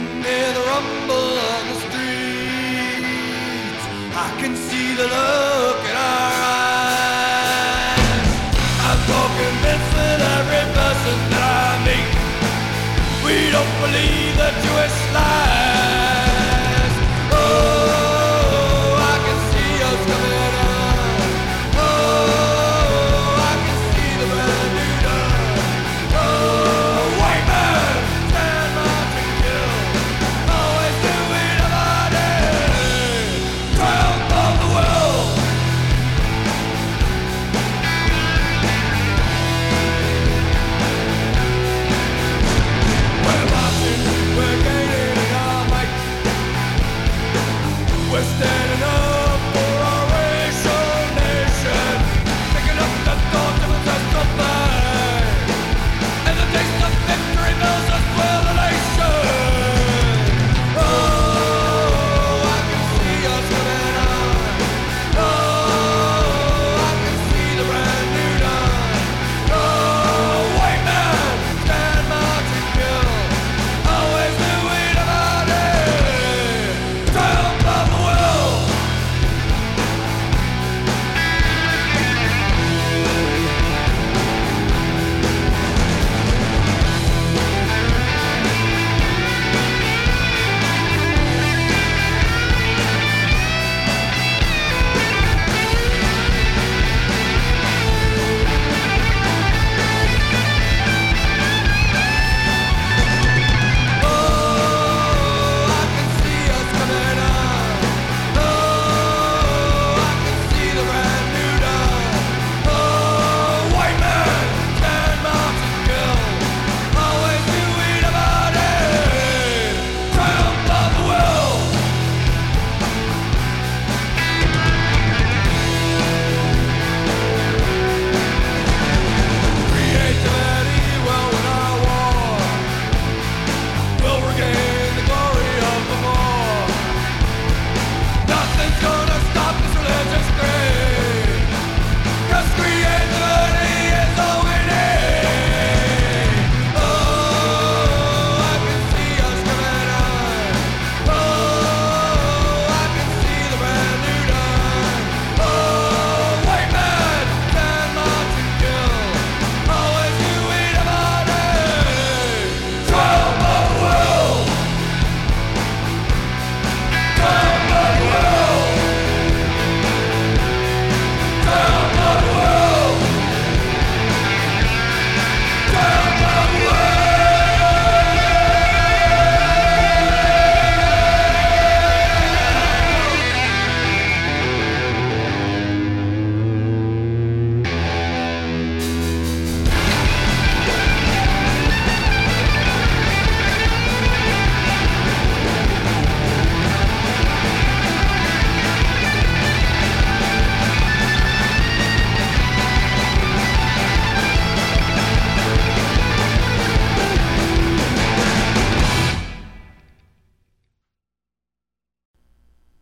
can hear the rumble on the streets. I can see the look in our eyes. I'm so this with every person that I meet. We don't believe the Jewish lie.